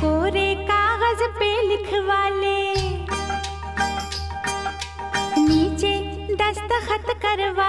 कोरे कागज़ पे लिखवा ले नीचे दस्तखत करवा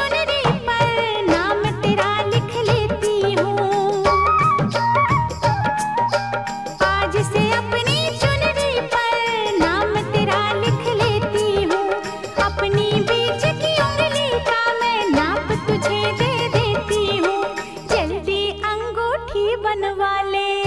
अंगूठी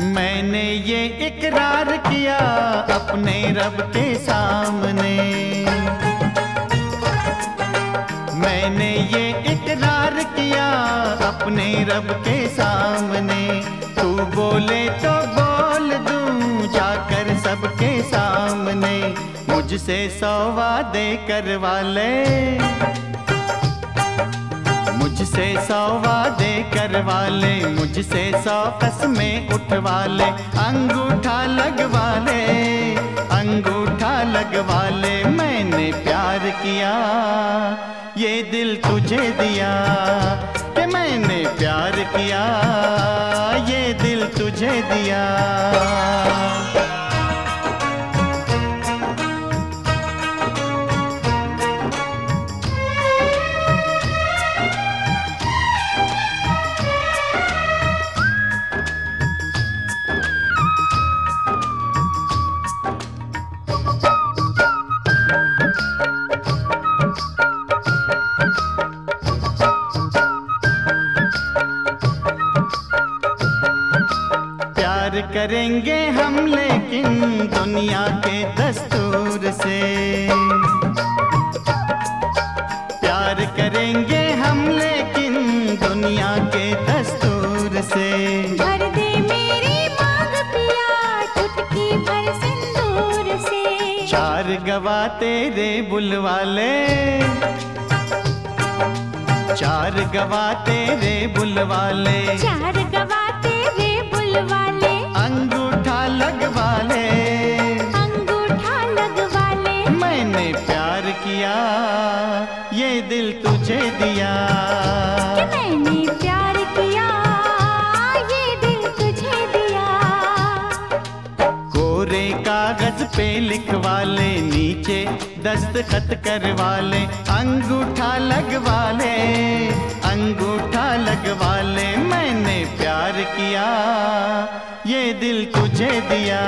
मैंने ये इकरार किया अपने रब के सामने। मैंने ये इकरार किया अपने रब के सामने। तू बोले तो बोल दूँ जाकर सबके सामने। मुझसे सौ वादे करवा ले मुझसे सौ वादे करवा ले मुझसे सौ कसमें उठवा ले अंगूठा लगवा ले अंगूठा लगवा ले मैंने प्यार किया, ये दिल तुझे दिया कि मैंने प्यार किया, ये दिल तुझे दिया। करेंगे हम लेकिन दुनिया के दस्तूर से। प्यार करेंगे हम लेकिन दुनिया के दस्तूर से। भर दे मेरी मांग पिया चुटकी भर सिंदूर से। चार गवा तेरे बुलवाले चार गवा तेरे बुलवाले चार गवा तेरे बुलवाले दिल तुझे दिया। कि मैंने प्यार किया ये दिल तुझे दिया। कोरे कागज़ पे लिखवा ले नीचे दस्तखत करवा ले अंगूठा लगवा ले अंगूठा लगवा ले मैंने प्यार किया ये दिल तुझे दिया।